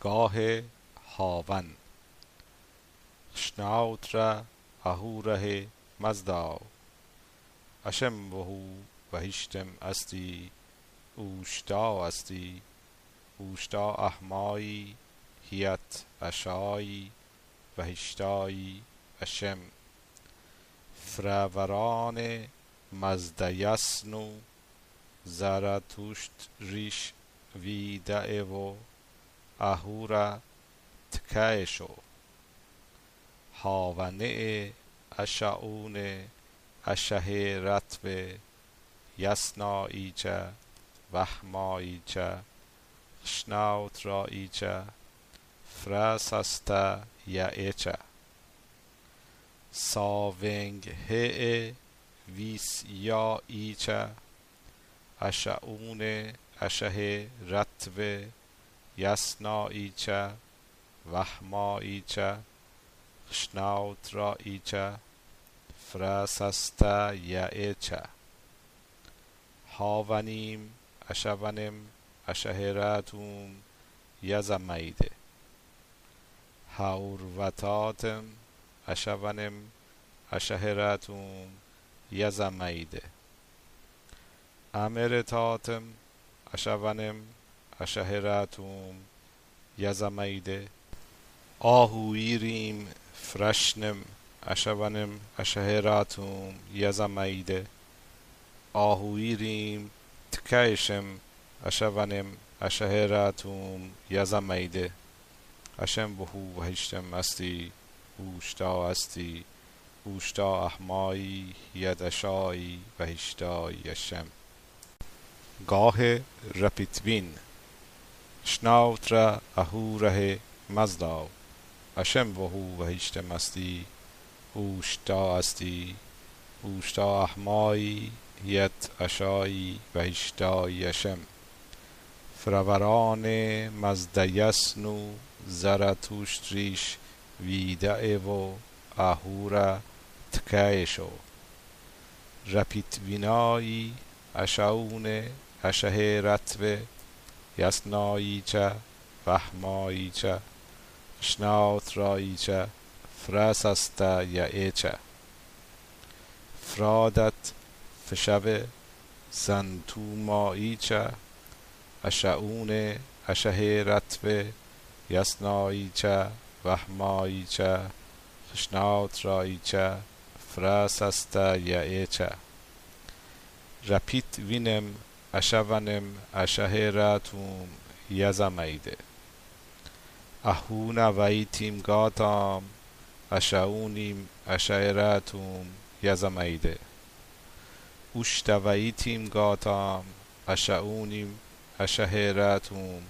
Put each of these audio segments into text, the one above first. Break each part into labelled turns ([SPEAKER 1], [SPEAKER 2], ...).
[SPEAKER 1] گاه هاون. شناوتر اهوره مزداو اشم وهو وهشتم استی. اوشتا استی. اوشتا احمایی. هیت اشایی. وهشتایی اشم. فروران مزدیسنو. زرتوشت ریش ویده و اهورا تکیشو هاونه اشعون اشهه رتب یسناییچه وحماییچه خشناوتراییچه فرسسته یعیچه ساونگ هه ویس یا ایچه اشعون اشهه رتب یسناییچه وحماییچه خشناوتراییچه فرسسته یعیچه هاونیم اشونم اشهراتوم یزمیده هاوروتاتم اشونم اشهراتوم یزمیده امرتاتم اشونم اشهراتوم یزمیده آهویریم فرشنم اشونم اشهراتوم یزمیده آهویریم تکیشم اشونم اشهراتوم یزمیده اشم وهو وهشتم استی اوشتا استی. اوشتا احمایی یدشایی وهشتایی اشم گاه رپیتوین شناوتر اهوره مزداو اشم وهو وهشتم استی اوشتا استی اوشتا احمایی یت اشایی وهشتایی اشم فروران مزدیسنو زرتوشتریش ویده و اهورا تکیشو رپیتوینایی اشعون اشهه رتب یسناییچه وحماییچه خشناوتراییچه فرسسته یعیچه. فرادت فشوه زنتوماییچه اشعون اشهه رتب یسناییچه وحماییچه خشناوتراییچه فرسسته یعیچه. رپیت وینم اشونم اشهراتوم یزمیده اهون ویتیم گاتام اشعونیم اشهراتوم یزمیده اوشتویتیم گاتام اشعونیم اشهراتوم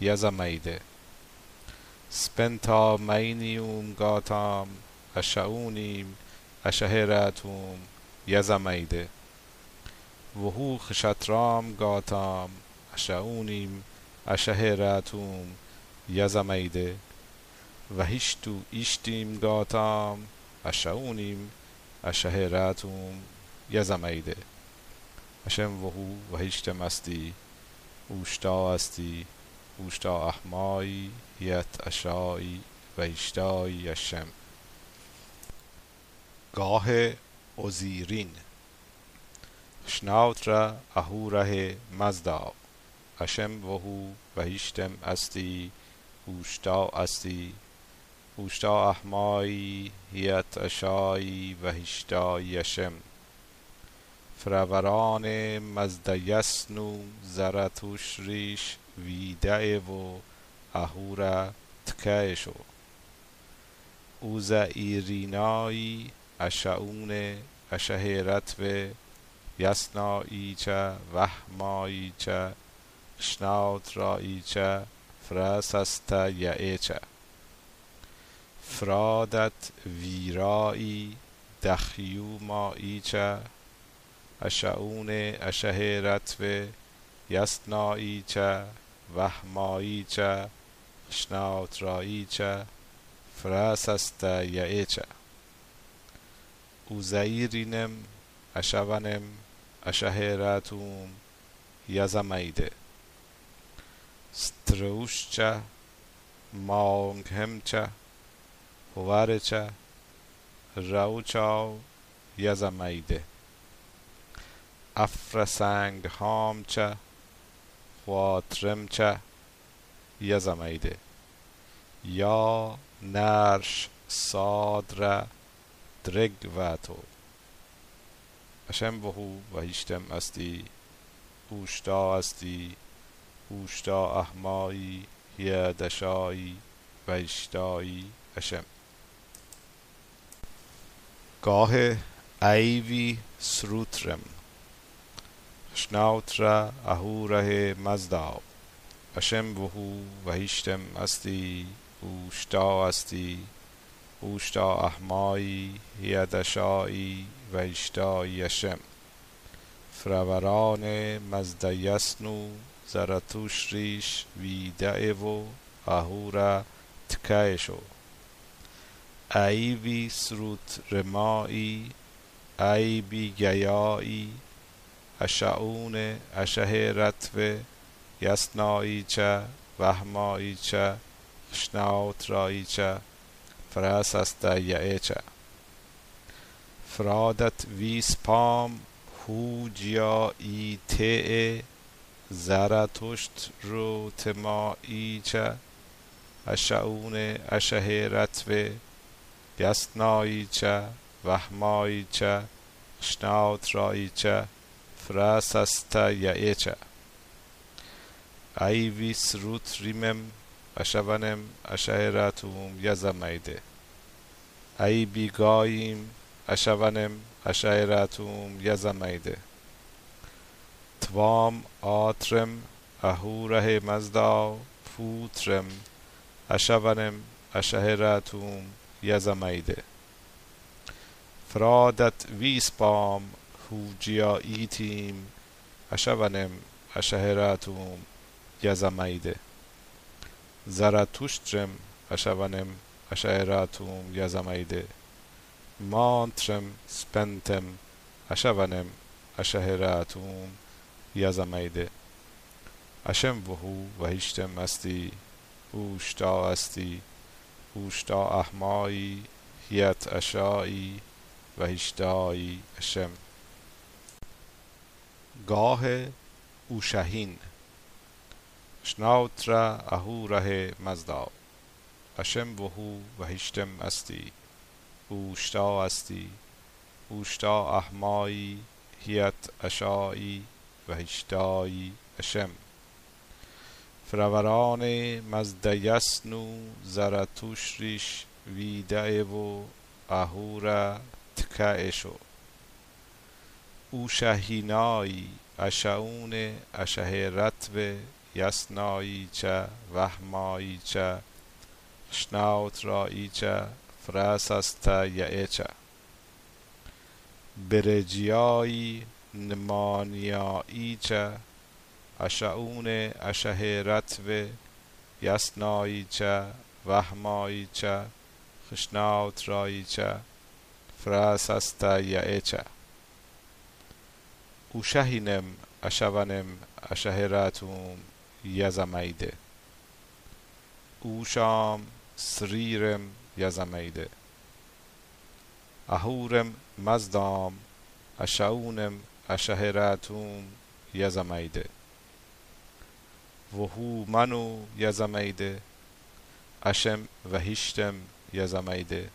[SPEAKER 1] یزمیده سپنتا مینیوم گاتام اشعونیم اشهراتوم یزمیده وهو خشترام گاتام اشعونیم اشهراتوم یزمیده. وهشتو ایشتیم گاتام اشعونیم اشهراتوم یزمیده. اشم وهو وهشتم استی اوشتا استی اوشتا احمایی یت اشایی وهشتایی اشم. گاه اوزیرین شناوتر اهوره مزداو اشم وهو وهشتم استی اوشتا استی اوشتا احمایی هیت اشایی وهشتایی اشم فروران مزدیسنو زرتوشریش ویده و اهورا تکیشو اوزایرینایی اشعون اشهه رتب یسناییچه وحماییچه خشناوتراییچه فرسسته یعیچه فرادت ویرایی دخیوماییچه اشعون اشهه رتب یسناییچه وحماییچه خشناوتراییچه فرسسته یعیچه اوزایرینم اشونم اشهراتوم یزمیده ستروشچه مانگهمچه هوارچه روچاو یزمیده افرسنگ هامچه خواترمچه یزمیده یا نرش صادر درگواتو اشم بهو و هیشتم استی اوشتا استی اوشتا احمایی هی دشایی و اشتایی اشم گاه ایوی سروترم شناوترا اهوره مزداو اشم و هیشتم استی اوشتا استی اوشتا احمایی هی دشایی و اشتایی اشم فروران مزدیسنو زرتوشریش ویدعو اهورا تکایشو. ایوی سروت رمایی ایبی گیایی اشعون شه رتوه یسناییچه وهماییچه خشناوتراییچه فراسستاییچه فرادت ویسپام هوجیا ای ته زرتشت رو تماییچه اشعون شه رتوه یسناییچه وهماییچه خشناوتراییچه فراسستاییچه ایوی سروت ریمم اشونم اشهراتوم یزمیده ای بیگاییم اشونم اشهراتوم یزمیده توام آترم اهوره مزدا پوترم اشونم اشهراتوم یزمیده فرادت ویسپام هوجیا ایتیم اشونم اشهراتوم یزمیده اشونم اشهراتوم یزمیده مانترم سپنتم اشونم اشهراتوم یزمیده اشم وهو و هیشتم استی اوشتا استی اوشتا احمایی هیت اشایی و هیشتایی اشم گاه اوشهین شناوترا اهوره مزدا اشم وهو و هیشتم استی اوشتا استی اوشتا احمایی هیت اشایی و هیشتایی اشم فروران مزدیسنو زرتوشریش ویدعو اهورا تکایشو اوشهینایی اشعون شه رتوه یسناییچه وهماییچه خشناوتراییچه فراسستاییچه برجیایی نمانیاییچه اشعون شه رتوه یسناییچه وهماییچه خشناوتراییچه فراسستاییچه اوشهینم اشونم اشهراتوم یزمیده. اوشام سریرم یزمیده. اهورم مزدام اشعونم اشهراتوم یزمیده. وهو منو یزمیده. اشم و هیشتم یزمیده.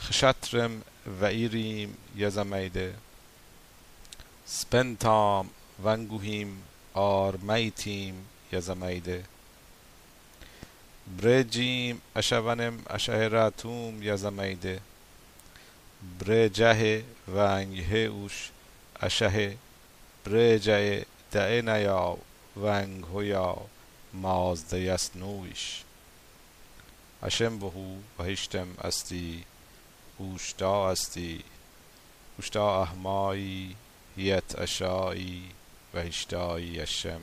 [SPEAKER 1] خشترم و ایریم یزمیده. سپنتام ونگوهیم آرمیتیم یزمیده برجیم اشونم اشهراتوم یزمیده برجه ونگه اوش شه برجه دعنیا ونگ هویا مازده یسنویش. اشم بهو و استی. اوشتا استی. اوشتا احمایی هیت اشایی. بهشتای الشام